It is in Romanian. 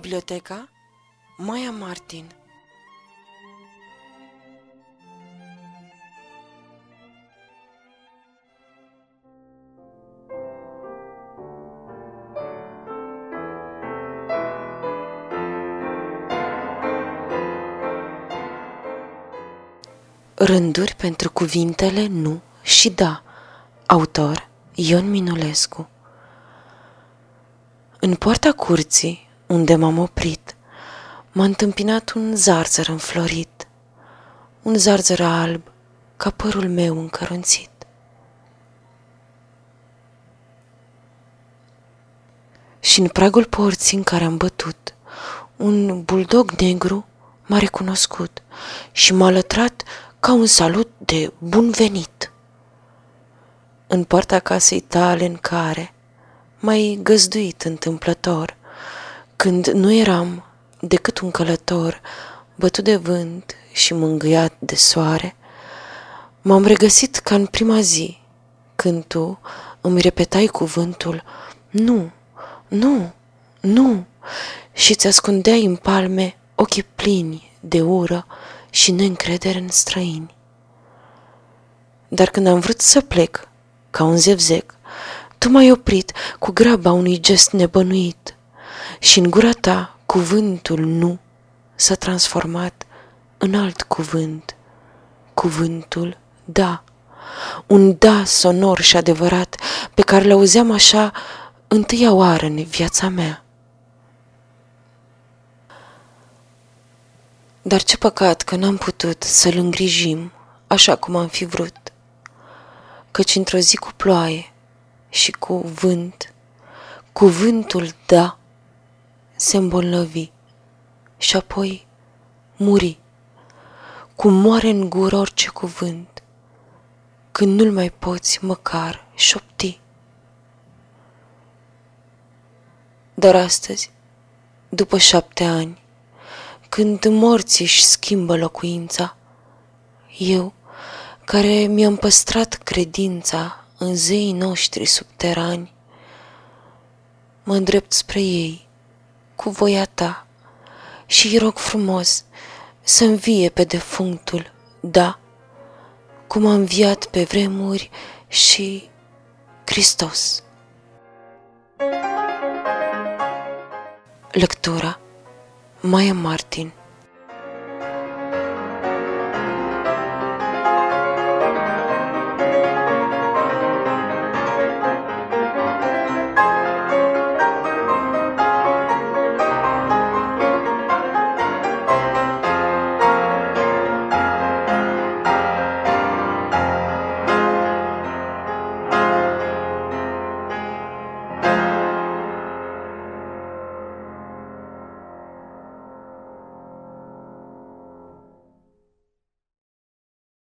Biblioteca? Maia Martin. Rânduri pentru cuvintele nu și da. Autor Ion Minulescu În poarta curții, unde m-am oprit, m-a întâmpinat un zarzăr înflorit, un zarzăr alb, ca părul meu încărunțit. Și în pragul porții în care am bătut, un buldog negru m-a recunoscut și m-a lătrat ca un salut de bun venit. În poarta casei tale în care m-ai găzduit întâmplător, când nu eram decât un călător bătut de vânt și mângâiat de soare, m-am regăsit ca în prima zi, când tu îmi repetai cuvântul Nu, nu, nu și ți ascundeai în palme ochii plini de ură și neîncredere în străini. Dar când am vrut să plec, ca un zevzec, tu m-ai oprit cu graba unui gest nebănuit și în gura ta cuvântul nu s-a transformat în alt cuvânt, cuvântul da, un da sonor și adevărat pe care le auzeam așa întâia oară în viața mea. Dar ce păcat că n-am putut să-l îngrijim așa cum am fi vrut, căci într-o zi cu ploaie și cu vânt, cuvântul da se îmbolnăvi și apoi muri, cum moare în gură orice cuvânt, când nu-l mai poți măcar șopti. Dar astăzi, după șapte ani, când morții își schimbă locuința, eu, care mi-am păstrat credința în zeii noștri subterani, mă îndrept spre ei cu voia ta și îi rog frumos să învie pe defunctul, da, cum a înviat pe vremuri și Hristos. Lectura Maya Martin